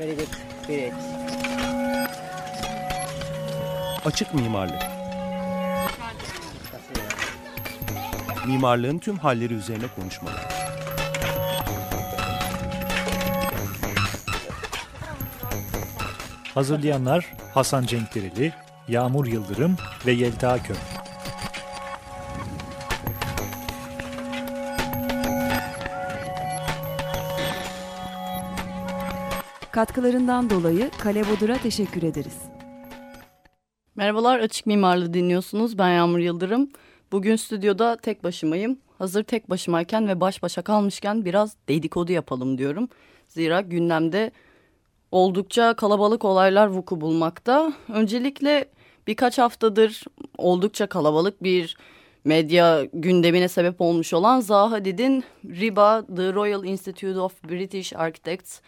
Very good. Great. Açık mimarlık. Mimarlığın tüm halleri üzerine konuşmalar. Hazırlayanlar Hasan Cenkdereli, Yağmur Yıldırım ve Yelta Köm. Katkılarından dolayı Kale Bodur'a teşekkür ederiz. Merhabalar Açık Mimarlı dinliyorsunuz. Ben Yağmur Yıldırım. Bugün stüdyoda tek başımayım. Hazır tek başımayken ve baş başa kalmışken biraz dedikodu yapalım diyorum. Zira gündemde oldukça kalabalık olaylar vuku bulmakta. Öncelikle birkaç haftadır oldukça kalabalık bir medya gündemine sebep olmuş olan Zaha Hadid'in RIBA, The Royal Institute of British Architects,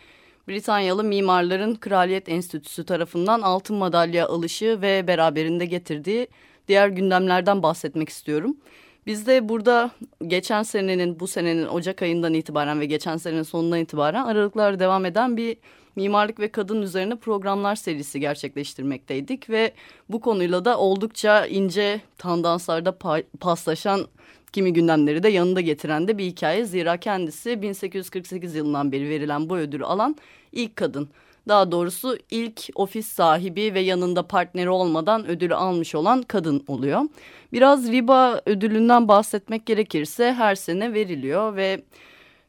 Britanyalı Mimarların Kraliyet Enstitüsü tarafından altın madalya alışı ve beraberinde getirdiği diğer gündemlerden bahsetmek istiyorum. Biz de burada geçen senenin, bu senenin Ocak ayından itibaren ve geçen senenin sonundan itibaren aralıklar devam eden bir mimarlık ve kadın üzerine programlar serisi gerçekleştirmekteydik. Ve bu konuyla da oldukça ince tandanslarda paslaşan kimi gündemleri de yanında getiren de bir hikaye. Zira kendisi 1848 yılından beri verilen bu ödülü alan ilk kadın. Daha doğrusu ilk ofis sahibi ve yanında partneri olmadan ödülü almış olan kadın oluyor. Biraz RIBA ödülünden bahsetmek gerekirse her sene veriliyor ve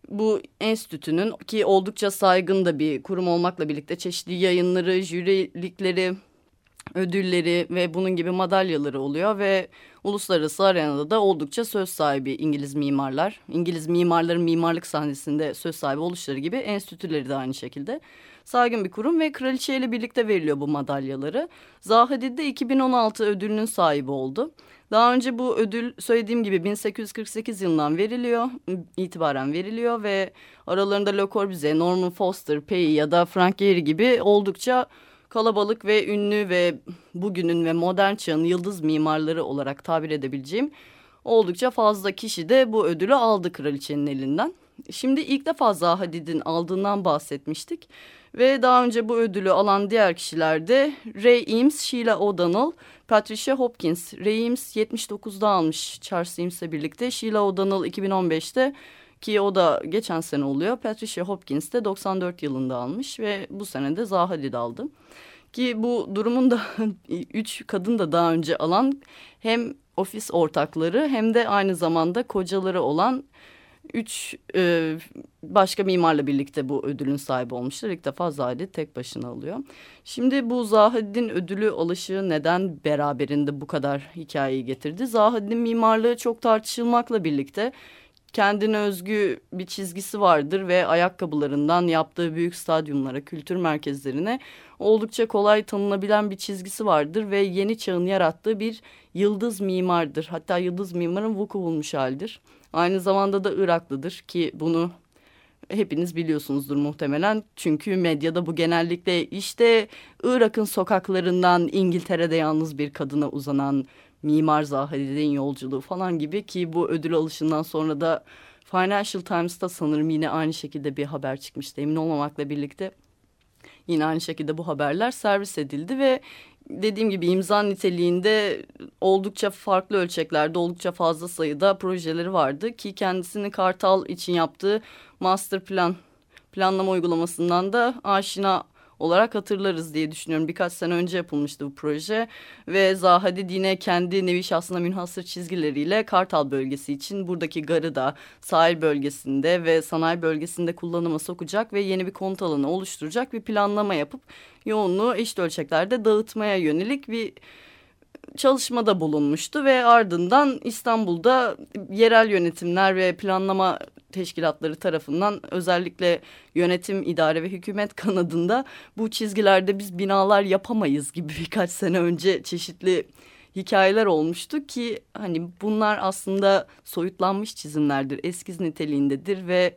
bu enstitünün ki oldukça saygın da bir kurum olmakla birlikte çeşitli yayınları, jürilikleri, ödülleri ve bunun gibi madalyaları oluyor ve uluslararası arenada da oldukça söz sahibi İngiliz mimarlar. İngiliz mimarların mimarlık sahnesinde söz sahibi oluşları gibi enstitüleri de aynı şekilde. Saygın bir kurum ve kraliçeyle birlikte veriliyor bu madalyaları. Zahadid de 2016 ödülünün sahibi oldu. Daha önce bu ödül söylediğim gibi 1848 yılından veriliyor, itibaren veriliyor ve aralarında Le Corbusier, Norman Foster, Pei ya da Frank Gehry gibi oldukça kalabalık ve ünlü ve bugünün ve modern çağın yıldız mimarları olarak tabir edebileceğim oldukça fazla kişi de bu ödülü aldı kraliçenin elinden. Şimdi ilk defa Zaha Hadid'in aldığından bahsetmiştik. Ve daha önce bu ödülü alan diğer kişiler de Ray Eames, Sheila O'Donnell, Patricia Hopkins. Ray Eames 79'da almış Charles Eames'le birlikte. Sheila O'Donnell 2015'te ki o da geçen sene oluyor. Patricia Hopkins de 94 yılında almış ve bu sene de Zaha Hadid aldı. Ki bu durumun da üç kadın da daha önce alan hem ofis ortakları hem de aynı zamanda kocaları olan üç e, başka mimarla birlikte bu ödülün sahibi olmuşlar. İlk defa Zahide tek başına alıyor. Şimdi bu Zahid'in ödülü alışı neden beraberinde bu kadar hikayeyi getirdi? Zahid'in mimarlığı çok tartışılmakla birlikte kendine özgü bir çizgisi vardır ve ayakkabılarından yaptığı büyük stadyumlara, kültür merkezlerine oldukça kolay tanınabilen bir çizgisi vardır ve yeni çağın yarattığı bir yıldız mimardır. Hatta yıldız mimarın vuku bulmuş haldir. Aynı zamanda da Iraklıdır ki bunu hepiniz biliyorsunuzdur muhtemelen. Çünkü medyada bu genellikle işte Irak'ın sokaklarından İngiltere'de yalnız bir kadına uzanan Mimar Zahid'in yolculuğu falan gibi ki bu ödül alışından sonra da Financial Times'ta sanırım yine aynı şekilde bir haber çıkmıştı. Emin olmamakla birlikte yine aynı şekilde bu haberler servis edildi ve dediğim gibi imza niteliğinde oldukça farklı ölçeklerde oldukça fazla sayıda projeleri vardı ki kendisini Kartal için yaptığı master plan planlama uygulamasından da aşina olarak hatırlarız diye düşünüyorum. Birkaç sene önce yapılmıştı bu proje ve Zahadi yine kendi nevi şahsına münhasır çizgileriyle Kartal bölgesi için buradaki garı da sahil bölgesinde ve sanayi bölgesinde kullanıma sokacak ve yeni bir konut alanı oluşturacak bir planlama yapıp yoğunluğu eşit ölçeklerde dağıtmaya yönelik bir çalışmada bulunmuştu ve ardından İstanbul'da yerel yönetimler ve planlama teşkilatları tarafından özellikle yönetim, idare ve hükümet kanadında bu çizgilerde biz binalar yapamayız gibi birkaç sene önce çeşitli hikayeler olmuştu ki hani bunlar aslında soyutlanmış çizimlerdir, eskiz niteliğindedir ve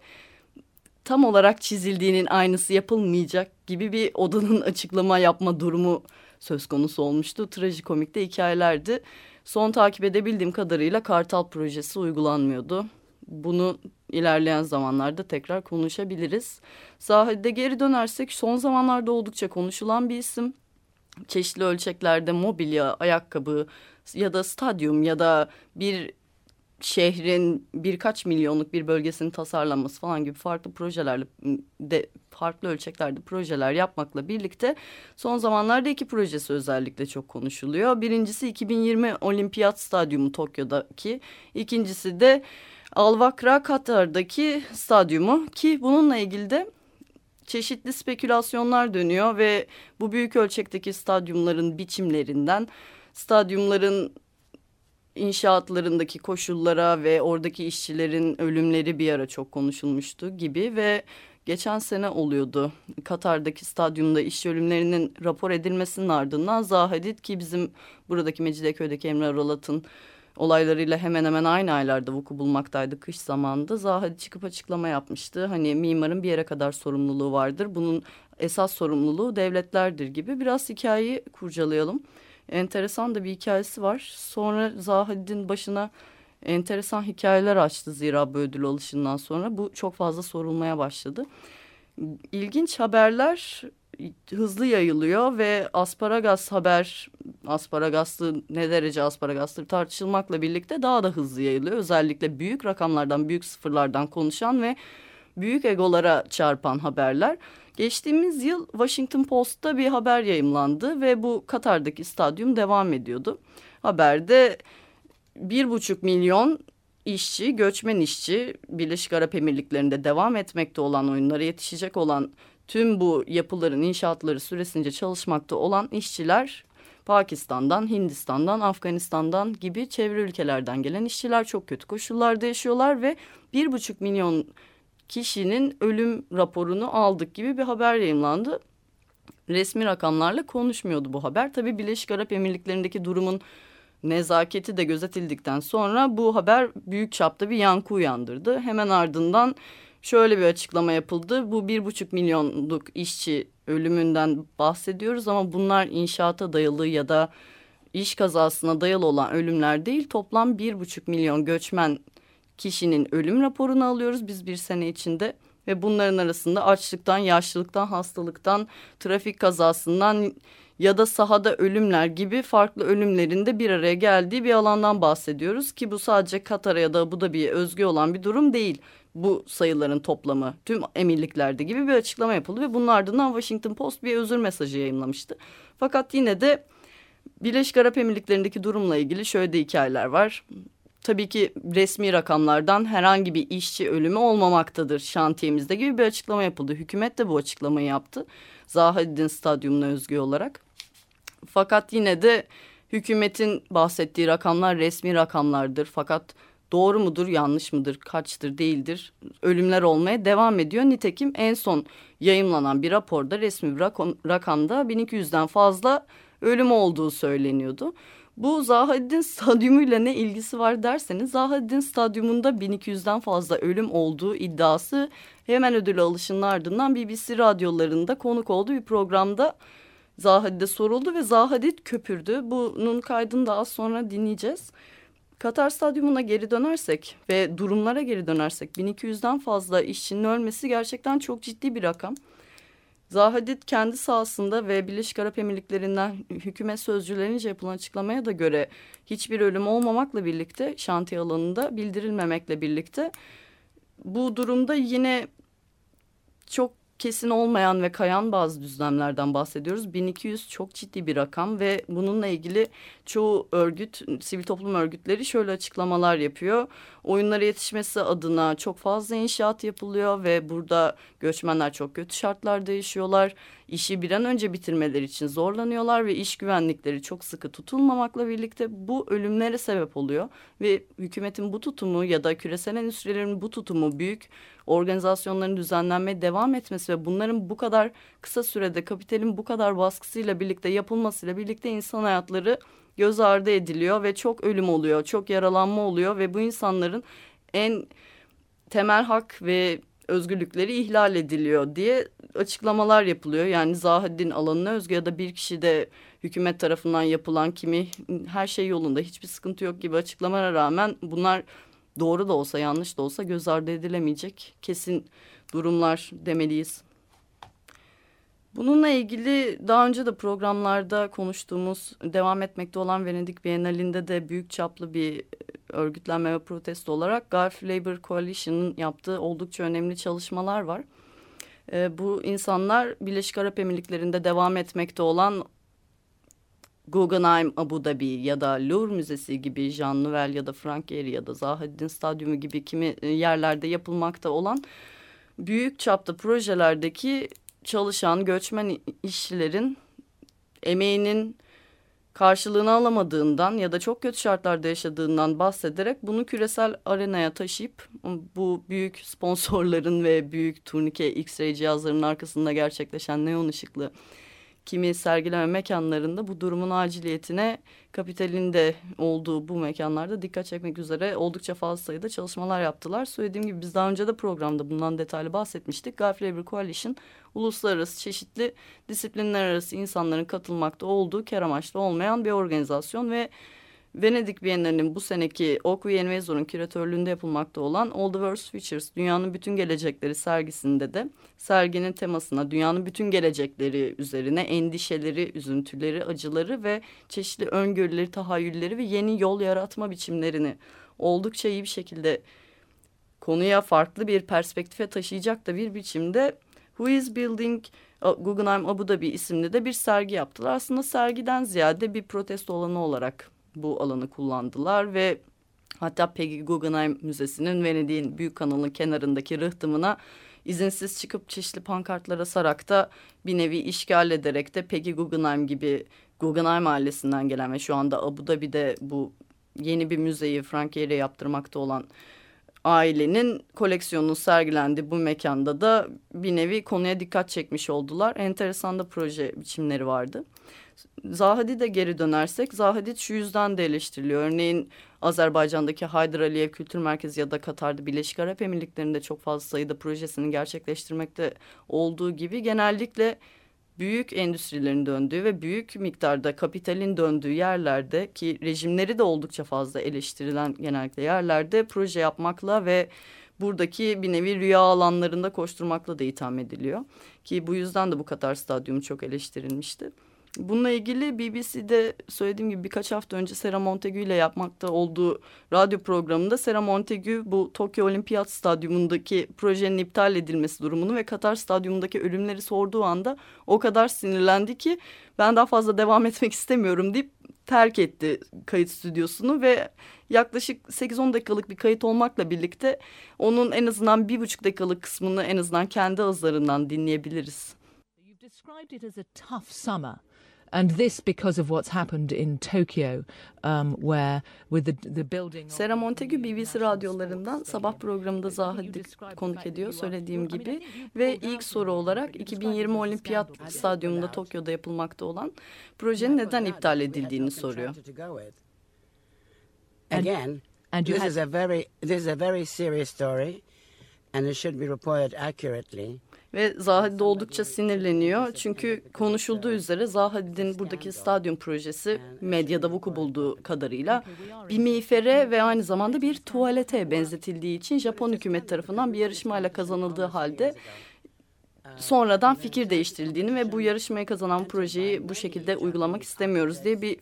tam olarak çizildiğinin aynısı yapılmayacak gibi bir odanın açıklama yapma durumu söz konusu olmuştu. Trajikomikte hikayelerdi. Son takip edebildiğim kadarıyla Kartal projesi uygulanmıyordu. Bunu ilerleyen zamanlarda tekrar konuşabiliriz. Zahide geri dönersek son zamanlarda oldukça konuşulan bir isim. Çeşitli ölçeklerde mobilya, ayakkabı ya da stadyum ya da bir şehrin birkaç milyonluk bir bölgesinin tasarlanması falan gibi farklı projelerle de farklı ölçeklerde projeler yapmakla birlikte son zamanlarda iki projesi özellikle çok konuşuluyor. Birincisi 2020 Olimpiyat Stadyumu Tokyo'daki, ikincisi de Alvakra Katar'daki stadyumu ki bununla ilgili de çeşitli spekülasyonlar dönüyor ve bu büyük ölçekteki stadyumların biçimlerinden stadyumların inşaatlarındaki koşullara ve oradaki işçilerin ölümleri bir ara çok konuşulmuştu gibi ve geçen sene oluyordu. Katar'daki stadyumda işçi ölümlerinin rapor edilmesinin ardından Zahadit ki bizim buradaki Mecidiyeköy'deki Emre Aralat'ın olaylarıyla hemen hemen aynı aylarda vuku bulmaktaydı kış zamanında. Zahadi çıkıp açıklama yapmıştı. Hani mimarın bir yere kadar sorumluluğu vardır. Bunun esas sorumluluğu devletlerdir gibi biraz hikayeyi kurcalayalım enteresan da bir hikayesi var. Sonra Zahid'in başına enteresan hikayeler açtı zira bu ödül alışından sonra. Bu çok fazla sorulmaya başladı. İlginç haberler hızlı yayılıyor ve asparagas haber asparagaslı ne derece asparagastır tartışılmakla birlikte daha da hızlı yayılıyor. Özellikle büyük rakamlardan büyük sıfırlardan konuşan ve büyük egolara çarpan haberler. Geçtiğimiz yıl Washington Post'ta bir haber yayımlandı ve bu Katar'daki stadyum devam ediyordu. Haberde bir buçuk milyon işçi, göçmen işçi Birleşik Arap Emirlikleri'nde devam etmekte olan oyunlara yetişecek olan tüm bu yapıların inşaatları süresince çalışmakta olan işçiler Pakistan'dan, Hindistan'dan, Afganistan'dan gibi çevre ülkelerden gelen işçiler çok kötü koşullarda yaşıyorlar ve bir buçuk milyon kişinin ölüm raporunu aldık gibi bir haber yayınlandı. Resmi rakamlarla konuşmuyordu bu haber. Tabii Birleşik Arap Emirlikleri'ndeki durumun nezaketi de gözetildikten sonra bu haber büyük çapta bir yankı uyandırdı. Hemen ardından şöyle bir açıklama yapıldı. Bu bir buçuk milyonluk işçi ölümünden bahsediyoruz ama bunlar inşaata dayalı ya da iş kazasına dayalı olan ölümler değil. Toplam bir buçuk milyon göçmen kişinin ölüm raporunu alıyoruz biz bir sene içinde ve bunların arasında açlıktan, yaşlılıktan, hastalıktan, trafik kazasından ya da sahada ölümler gibi farklı ölümlerin de bir araya geldiği bir alandan bahsediyoruz ki bu sadece Katar'a ya da Abu Dhabi'ye özgü olan bir durum değil. Bu sayıların toplamı tüm emirliklerde gibi bir açıklama yapıldı ve bunun ardından Washington Post bir özür mesajı yayınlamıştı. Fakat yine de Birleşik Arap Emirlikleri'ndeki durumla ilgili şöyle de hikayeler var tabii ki resmi rakamlardan herhangi bir işçi ölümü olmamaktadır şantiyemizde gibi bir açıklama yapıldı. Hükümet de bu açıklamayı yaptı. Zahidin stadyumuna özgü olarak. Fakat yine de hükümetin bahsettiği rakamlar resmi rakamlardır. Fakat doğru mudur, yanlış mıdır, kaçtır, değildir ölümler olmaya devam ediyor. Nitekim en son yayınlanan bir raporda resmi bir rakam, rakamda 1200'den fazla ölüm olduğu söyleniyordu. Bu Zahadin Stadyumuyla ne ilgisi var derseniz Zahadin Stadyumunda 1200'den fazla ölüm olduğu iddiası hemen ödül alışının ardından BBC radyolarında konuk olduğu bir programda Zahadid'e soruldu ve Zahadid köpürdü. Bunun kaydını da az sonra dinleyeceğiz. Katar Stadyumuna geri dönersek ve durumlara geri dönersek 1200'den fazla işçinin ölmesi gerçekten çok ciddi bir rakam. Zahadit kendi sahasında ve Birleşik Arap Emirlikleri'nden hükümet sözcülerince yapılan açıklamaya da göre hiçbir ölüm olmamakla birlikte şantiye alanında bildirilmemekle birlikte bu durumda yine çok kesin olmayan ve kayan bazı düzlemlerden bahsediyoruz. 1200 çok ciddi bir rakam ve bununla ilgili çoğu örgüt, sivil toplum örgütleri şöyle açıklamalar yapıyor. Oyunlara yetişmesi adına çok fazla inşaat yapılıyor ve burada göçmenler çok kötü şartlarda yaşıyorlar. İşi bir an önce bitirmeleri için zorlanıyorlar ve iş güvenlikleri çok sıkı tutulmamakla birlikte bu ölümlere sebep oluyor. Ve hükümetin bu tutumu ya da küresel endüstrilerin bu tutumu büyük organizasyonların düzenlenmeye devam etmesi ve bunların bu kadar kısa sürede kapitalin bu kadar baskısıyla birlikte yapılmasıyla birlikte insan hayatları göz ardı ediliyor ve çok ölüm oluyor, çok yaralanma oluyor ve bu insanların en temel hak ve özgürlükleri ihlal ediliyor diye açıklamalar yapılıyor. Yani Zahid'in alanına özgü ya da bir kişi de hükümet tarafından yapılan kimi her şey yolunda hiçbir sıkıntı yok gibi açıklamalara rağmen bunlar doğru da olsa yanlış da olsa göz ardı edilemeyecek kesin durumlar demeliyiz. Bununla ilgili daha önce de programlarda konuştuğumuz devam etmekte olan Venedik Bienalinde de büyük çaplı bir örgütlenme ve protesto olarak Gulf Labor Coalition'ın yaptığı oldukça önemli çalışmalar var. E, bu insanlar Birleşik Arap Emirlikleri'nde devam etmekte olan Guggenheim Abu Dhabi ya da Louvre Müzesi gibi Jean Nouvel ya da Frank Gehry ya da Zahadin Stadyumu gibi kimi e, yerlerde yapılmakta olan büyük çapta projelerdeki çalışan göçmen işçilerin emeğinin karşılığını alamadığından ya da çok kötü şartlarda yaşadığından bahsederek bunu küresel arenaya taşıyıp bu büyük sponsorların ve büyük turnike X-ray cihazlarının arkasında gerçekleşen neon ışıklı kimi sergileme mekanlarında bu durumun aciliyetine kapitalin de olduğu bu mekanlarda dikkat çekmek üzere oldukça fazla sayıda çalışmalar yaptılar. Söylediğim gibi biz daha önce de programda bundan detaylı bahsetmiştik. Gulf Labor Coalition uluslararası çeşitli disiplinler arası insanların katılmakta olduğu kar amaçlı olmayan bir organizasyon ve Venedik Bienalinin bu seneki Oku Yenvezor'un küratörlüğünde yapılmakta olan All the World's Futures, Dünyanın Bütün Gelecekleri sergisinde de serginin temasına dünyanın bütün gelecekleri üzerine endişeleri, üzüntüleri, acıları ve çeşitli öngörüleri, tahayyülleri ve yeni yol yaratma biçimlerini oldukça iyi bir şekilde konuya farklı bir perspektife taşıyacak da bir biçimde Who is Building Guggenheim Abu Dhabi isimli de bir sergi yaptılar. Aslında sergiden ziyade bir protesto alanı olarak bu alanı kullandılar ve hatta Peggy Guggenheim Müzesi'nin Venedik'in büyük kanalın kenarındaki rıhtımına izinsiz çıkıp çeşitli pankartlara asarak da bir nevi işgal ederek de Peggy Guggenheim gibi Guggenheim ailesinden gelen ve şu anda Abu Dhabi'de bu yeni bir müzeyi Frank Gehry'e yaptırmakta olan ailenin koleksiyonunun sergilendiği bu mekanda da bir nevi konuya dikkat çekmiş oldular. Enteresan da proje biçimleri vardı. Zahadi geri dönersek Zahadit şu yüzden de eleştiriliyor. Örneğin Azerbaycan'daki Haydar Aliyev Kültür Merkezi ya da Katar'da Birleşik Arap Emirlikleri'nde çok fazla sayıda projesini gerçekleştirmekte olduğu gibi genellikle büyük endüstrilerin döndüğü ve büyük miktarda kapitalin döndüğü yerlerde ki rejimleri de oldukça fazla eleştirilen genellikle yerlerde proje yapmakla ve buradaki bir nevi rüya alanlarında koşturmakla da itham ediliyor. Ki bu yüzden de bu Katar Stadyumu çok eleştirilmişti. Bununla ilgili BBC'de söylediğim gibi birkaç hafta önce Sera Montagu ile yapmakta olduğu radyo programında Sera Montagu bu Tokyo Olimpiyat Stadyumundaki projenin iptal edilmesi durumunu ve Katar Stadyumundaki ölümleri sorduğu anda o kadar sinirlendi ki ben daha fazla devam etmek istemiyorum deyip terk etti kayıt stüdyosunu ve yaklaşık 8-10 dakikalık bir kayıt olmakla birlikte onun en azından bir buçuk dakikalık kısmını en azından kendi ağızlarından dinleyebiliriz. Described it as a tough summer. And this because of what's happened in Tokyo, um, where with the, the building... Sera Montagu BBC radyolarından sabah programında Zahid'i konuk ediyor söylediğim gibi. Ve ilk soru olarak 2020 Olimpiyat Stadyumunda Tokyo'da yapılmakta olan projenin neden iptal edildiğini soruyor. Again, this is a very this is a very serious story and it should be reported accurately. Ve Zahid oldukça sinirleniyor. Çünkü konuşulduğu üzere Zahid'in buradaki stadyum projesi medyada vuku bulduğu kadarıyla bir miğfere ve aynı zamanda bir tuvalete benzetildiği için Japon hükümet tarafından bir yarışmayla kazanıldığı halde sonradan fikir değiştirildiğini ve bu yarışmayı kazanan projeyi bu şekilde uygulamak istemiyoruz diye bir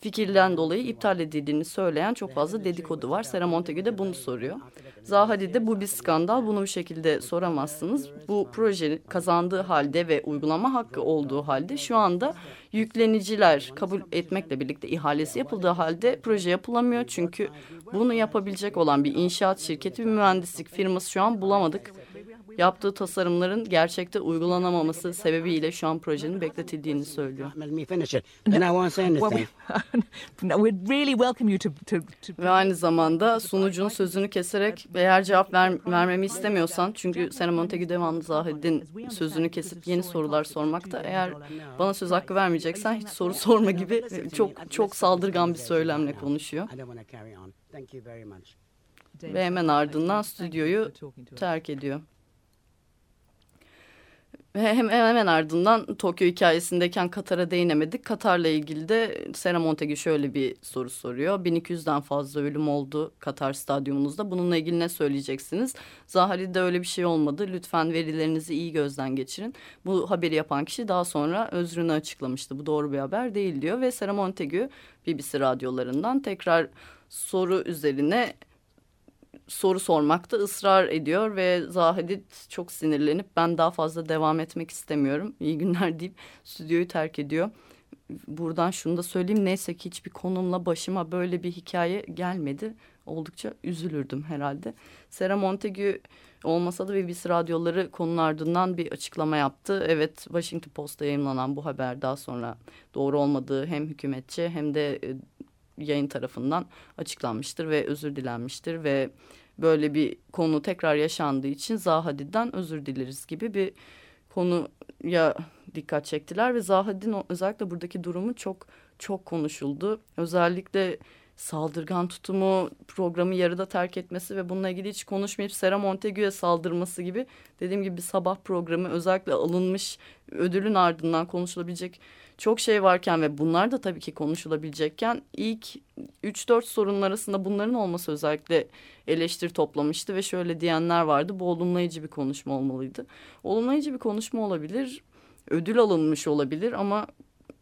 fikirden dolayı iptal edildiğini söyleyen çok fazla dedikodu var. Sera Montague de bunu soruyor. Zahadi de bu bir skandal bunu bu şekilde soramazsınız. Bu proje kazandığı halde ve uygulama hakkı olduğu halde şu anda yükleniciler kabul etmekle birlikte ihalesi yapıldığı halde proje yapılamıyor. Çünkü bunu yapabilecek olan bir inşaat şirketi, bir mühendislik firması şu an bulamadık yaptığı tasarımların gerçekte uygulanamaması sebebiyle şu an projenin bekletildiğini söylüyor. Ve aynı zamanda sunucunun sözünü keserek eğer cevap ver, vermemi istemiyorsan çünkü Sena Montague devamlı Zahid'in sözünü kesip yeni sorular sormakta. Eğer bana söz hakkı vermeyeceksen hiç soru sorma gibi çok çok saldırgan bir söylemle konuşuyor. Ve hemen ardından stüdyoyu terk ediyor. Hem, hemen ardından Tokyo hikayesindeyken Katar'a değinemedik. Katar'la ilgili de Sera Montague şöyle bir soru soruyor. 1200'den fazla ölüm oldu Katar stadyumunuzda. Bununla ilgili ne söyleyeceksiniz? Zahari'de öyle bir şey olmadı. Lütfen verilerinizi iyi gözden geçirin. Bu haberi yapan kişi daha sonra özrünü açıklamıştı. Bu doğru bir haber değil diyor. Ve Sera Montague BBC radyolarından tekrar soru üzerine soru sormakta ısrar ediyor ve Zahidit çok sinirlenip ben daha fazla devam etmek istemiyorum. İyi günler deyip stüdyoyu terk ediyor. Buradan şunu da söyleyeyim neyse ki hiçbir konumla başıma böyle bir hikaye gelmedi. Oldukça üzülürdüm herhalde. Sera Montague olmasa da BBC radyoları konunun ardından bir açıklama yaptı. Evet Washington Post'ta yayınlanan bu haber daha sonra doğru olmadığı hem hükümetçi hem de e, yayın tarafından açıklanmıştır ve özür dilenmiştir ve böyle bir konu tekrar yaşandığı için Zahadi'den özür dileriz gibi bir konuya dikkat çektiler ve Zahadin özellikle buradaki durumu çok çok konuşuldu. Özellikle saldırgan tutumu, programı yarıda terk etmesi ve bununla ilgili hiç konuşmayıp Sera Montague'ye saldırması gibi dediğim gibi sabah programı özellikle alınmış ödülün ardından konuşulabilecek çok şey varken ve bunlar da tabii ki konuşulabilecekken ilk 3-4 sorunun arasında bunların olması özellikle eleştiri toplamıştı ve şöyle diyenler vardı. Bu olumlayıcı bir konuşma olmalıydı. Olumlayıcı bir konuşma olabilir, ödül alınmış olabilir ama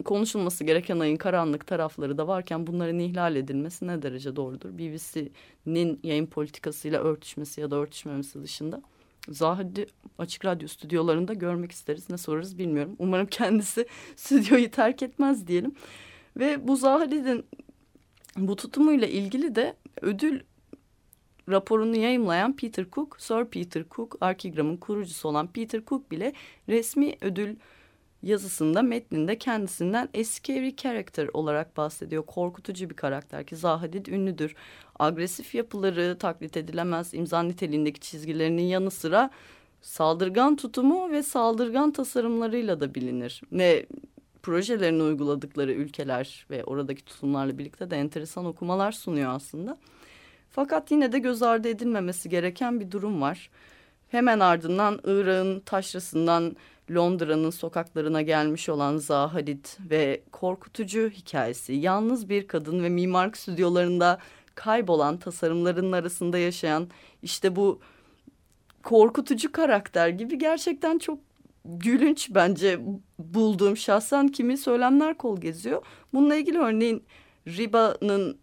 konuşulması gereken ayın karanlık tarafları da varken bunların ihlal edilmesi ne derece doğrudur? BBC'nin yayın politikasıyla örtüşmesi ya da örtüşmemesi dışında. Zahidi Açık Radyo stüdyolarında görmek isteriz. Ne sorarız bilmiyorum. Umarım kendisi stüdyoyu terk etmez diyelim. Ve bu Zahidi'nin bu tutumuyla ilgili de ödül raporunu yayımlayan Peter Cook, Sir Peter Cook, Arkigram'ın kurucusu olan Peter Cook bile resmi ödül yazısında metninde kendisinden a scary character olarak bahsediyor. Korkutucu bir karakter ki Zahadid ünlüdür. Agresif yapıları taklit edilemez imza niteliğindeki çizgilerinin yanı sıra saldırgan tutumu ve saldırgan tasarımlarıyla da bilinir. Ve projelerini uyguladıkları ülkeler ve oradaki tutumlarla birlikte de enteresan okumalar sunuyor aslında. Fakat yine de göz ardı edilmemesi gereken bir durum var. Hemen ardından Irak'ın taşrasından Londra'nın sokaklarına gelmiş olan Zahadit ve korkutucu hikayesi, yalnız bir kadın ve mimarlık stüdyolarında kaybolan tasarımların arasında yaşayan işte bu korkutucu karakter gibi gerçekten çok gülünç bence bulduğum şahsen kimi söylemler kol geziyor. Bununla ilgili örneğin Riba'nın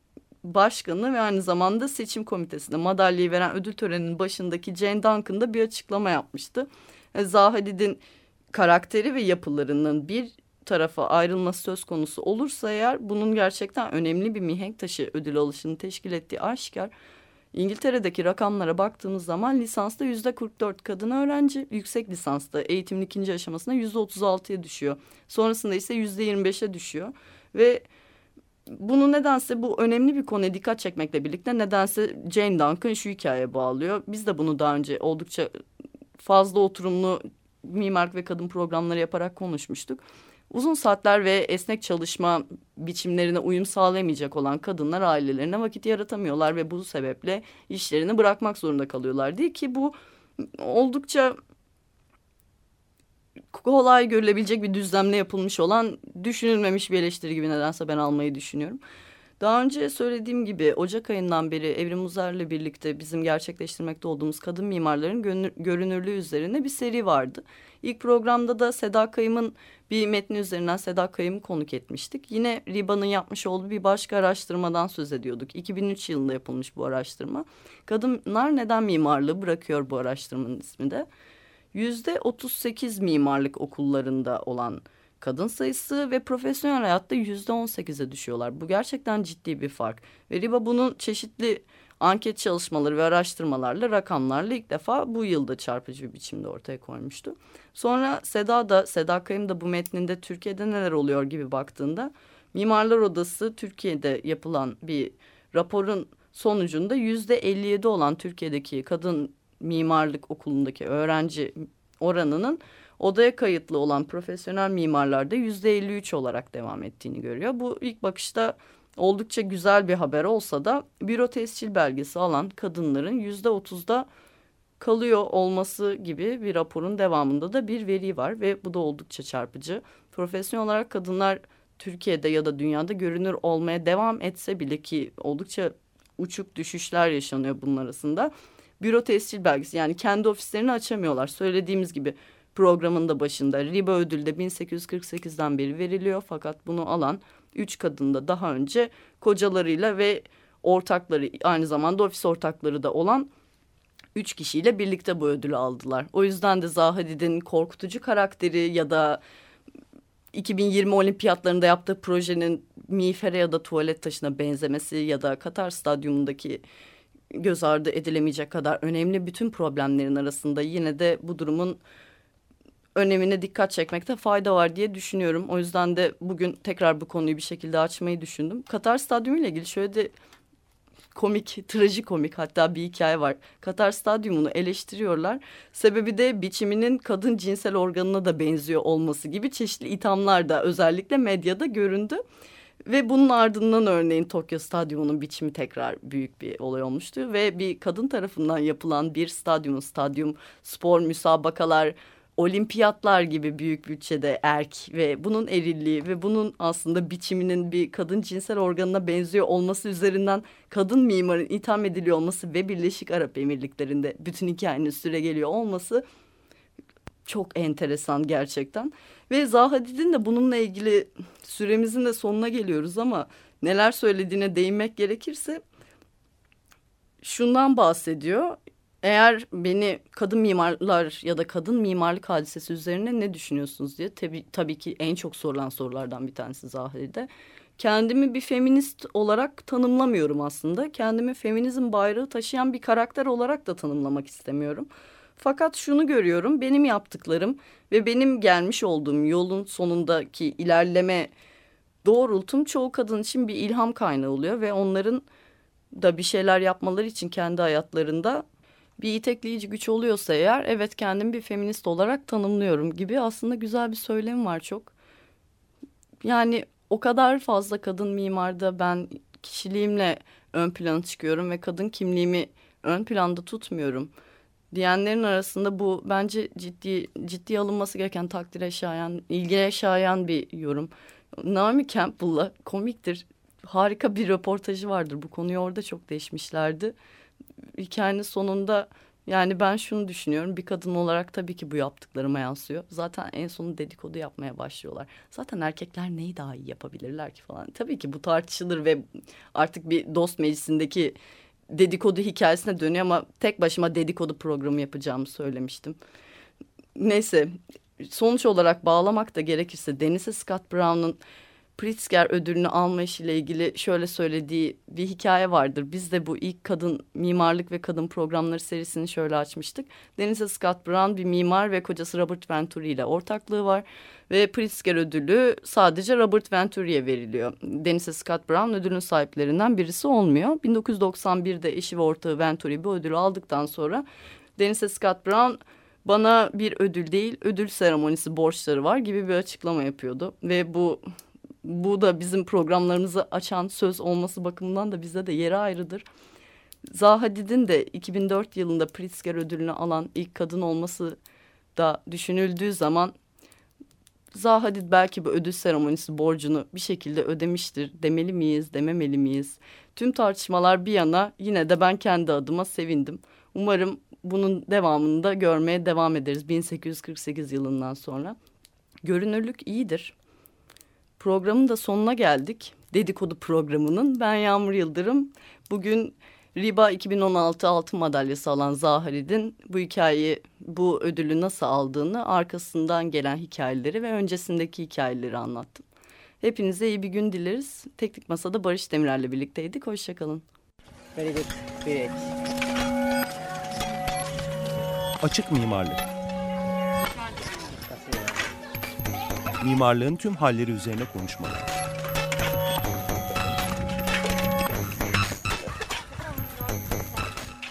başkanı ve aynı zamanda seçim komitesinde madalyayı veren ödül töreninin başındaki Jane Duncan da bir açıklama yapmıştı. E, Zahadid'in karakteri ve yapılarının bir tarafa ayrılması söz konusu olursa eğer bunun gerçekten önemli bir mihenk taşı ödül alışını teşkil ettiği aşikar. İngiltere'deki rakamlara baktığımız zaman lisansta yüzde 44 kadın öğrenci, yüksek lisansta eğitimin ikinci aşamasında yüzde 36'ya düşüyor. Sonrasında ise yüzde 25'e düşüyor ve bunu nedense bu önemli bir konuya dikkat çekmekle birlikte nedense Jane Duncan şu hikayeye bağlıyor. Biz de bunu daha önce oldukça fazla oturumlu mimarlık ve kadın programları yaparak konuşmuştuk. Uzun saatler ve esnek çalışma biçimlerine uyum sağlayamayacak olan kadınlar ailelerine vakit yaratamıyorlar ve bu sebeple işlerini bırakmak zorunda kalıyorlar değil ki bu oldukça kolay görülebilecek bir düzlemle yapılmış olan düşünülmemiş bir eleştiri gibi nedense ben almayı düşünüyorum. Daha önce söylediğim gibi Ocak ayından beri Evrim Uzar'la birlikte bizim gerçekleştirmekte olduğumuz kadın mimarların görünürlüğü üzerine bir seri vardı. İlk programda da Seda Kayım'ın bir metni üzerinden Seda Kayım'ı konuk etmiştik. Yine RIBA'nın yapmış olduğu bir başka araştırmadan söz ediyorduk. 2003 yılında yapılmış bu araştırma. Kadınlar neden mimarlığı bırakıyor bu araştırmanın ismi de. Yüzde 38 mimarlık okullarında olan kadın sayısı ve profesyonel hayatta yüzde on sekize düşüyorlar. Bu gerçekten ciddi bir fark. Ve RIBA bunun çeşitli anket çalışmaları ve araştırmalarla rakamlarla ilk defa bu yılda çarpıcı bir biçimde ortaya koymuştu. Sonra Seda da Seda Kayım da bu metninde Türkiye'de neler oluyor gibi baktığında Mimarlar Odası Türkiye'de yapılan bir raporun sonucunda yüzde 57 olan Türkiye'deki kadın mimarlık okulundaki öğrenci oranının odaya kayıtlı olan profesyonel mimarlarda yüzde 53 olarak devam ettiğini görüyor. Bu ilk bakışta oldukça güzel bir haber olsa da büro tescil belgesi alan kadınların yüzde 30'da kalıyor olması gibi bir raporun devamında da bir veri var ve bu da oldukça çarpıcı. Profesyonel olarak kadınlar Türkiye'de ya da dünyada görünür olmaya devam etse bile ki oldukça uçuk düşüşler yaşanıyor bunun arasında. Büro tescil belgesi yani kendi ofislerini açamıyorlar. Söylediğimiz gibi programın da başında RIBA ödülü de 1848'den beri veriliyor fakat bunu alan üç kadın da daha önce kocalarıyla ve ortakları aynı zamanda ofis ortakları da olan üç kişiyle birlikte bu ödülü aldılar. O yüzden de Zahid'in korkutucu karakteri ya da 2020 olimpiyatlarında yaptığı projenin miğfere ya da tuvalet taşına benzemesi ya da Katar stadyumundaki göz ardı edilemeyecek kadar önemli bütün problemlerin arasında yine de bu durumun önemine dikkat çekmekte fayda var diye düşünüyorum. O yüzden de bugün tekrar bu konuyu bir şekilde açmayı düşündüm. Katar Stadyumu ile ilgili şöyle de komik, trajikomik hatta bir hikaye var. Katar Stadyumunu eleştiriyorlar. Sebebi de biçiminin kadın cinsel organına da benziyor olması gibi çeşitli ithamlar da özellikle medyada göründü. Ve bunun ardından örneğin Tokyo Stadyumu'nun biçimi tekrar büyük bir olay olmuştu. Ve bir kadın tarafından yapılan bir stadyum, stadyum spor müsabakalar, olimpiyatlar gibi büyük bütçede erk ve bunun erilliği ve bunun aslında biçiminin bir kadın cinsel organına benziyor olması üzerinden kadın mimarın itham ediliyor olması ve Birleşik Arap Emirlikleri'nde bütün hikayenin süre geliyor olması çok enteresan gerçekten. Ve Zahadid'in de bununla ilgili süremizin de sonuna geliyoruz ama neler söylediğine değinmek gerekirse şundan bahsediyor. Eğer beni kadın mimarlar ya da kadın mimarlık hadisesi üzerine ne düşünüyorsunuz diye tabii, tabii ki en çok sorulan sorulardan bir tanesi Zahir'de. Kendimi bir feminist olarak tanımlamıyorum aslında. Kendimi feminizm bayrağı taşıyan bir karakter olarak da tanımlamak istemiyorum. Fakat şunu görüyorum benim yaptıklarım ve benim gelmiş olduğum yolun sonundaki ilerleme doğrultum çoğu kadın için bir ilham kaynağı oluyor ve onların da bir şeyler yapmaları için kendi hayatlarında bir itekleyici güç oluyorsa eğer evet kendimi bir feminist olarak tanımlıyorum gibi aslında güzel bir söylem var çok. Yani o kadar fazla kadın mimarda ben kişiliğimle ön plana çıkıyorum ve kadın kimliğimi ön planda tutmuyorum diyenlerin arasında bu bence ciddi ciddi alınması gereken takdire şayan, ilgiye şayan bir yorum. Naomi Campbell'la komiktir. Harika bir röportajı vardır. Bu konuyu orada çok değişmişlerdi. Hikayenin sonunda yani ben şunu düşünüyorum. Bir kadın olarak tabii ki bu yaptıklarıma yansıyor. Zaten en sonu dedikodu yapmaya başlıyorlar. Zaten erkekler neyi daha iyi yapabilirler ki falan. Tabii ki bu tartışılır ve artık bir dost meclisindeki dedikodu hikayesine dönüyor ama tek başıma dedikodu programı yapacağımı söylemiştim. Neyse sonuç olarak bağlamak da gerekirse Denise Scott Brown'un Pritzker ödülünü alma işiyle ilgili şöyle söylediği bir hikaye vardır. Biz de bu ilk kadın mimarlık ve kadın programları serisini şöyle açmıştık. Denise Scott Brown bir mimar ve kocası Robert Venturi ile ortaklığı var. Ve Pritzker ödülü sadece Robert Venturi'ye veriliyor. Denise Scott Brown ödülün sahiplerinden birisi olmuyor. 1991'de eşi ve ortağı Venturi bu ödülü aldıktan sonra Denise Scott Brown bana bir ödül değil ödül seremonisi borçları var gibi bir açıklama yapıyordu. Ve bu bu da bizim programlarımızı açan söz olması bakımından da bize de yeri ayrıdır. Zahadid'in de 2004 yılında Pritzker ödülünü alan ilk kadın olması da düşünüldüğü zaman Zahadid belki bu ödül seremonisi borcunu bir şekilde ödemiştir. Demeli miyiz, dememeli miyiz? Tüm tartışmalar bir yana yine de ben kendi adıma sevindim. Umarım bunun devamını da görmeye devam ederiz 1848 yılından sonra. Görünürlük iyidir. Programın da sonuna geldik. Dedikodu programının. Ben Yağmur Yıldırım. Bugün Riba 2016 altın madalyası alan Zaharid'in bu hikayeyi, bu ödülü nasıl aldığını, arkasından gelen hikayeleri ve öncesindeki hikayeleri anlattım. Hepinize iyi bir gün dileriz. Teknik Masa'da Barış Demirer'le birlikteydik. Hoşçakalın. Very good. Great. Açık mimarlık. Mimarlığın tüm halleri üzerine konuşmalar.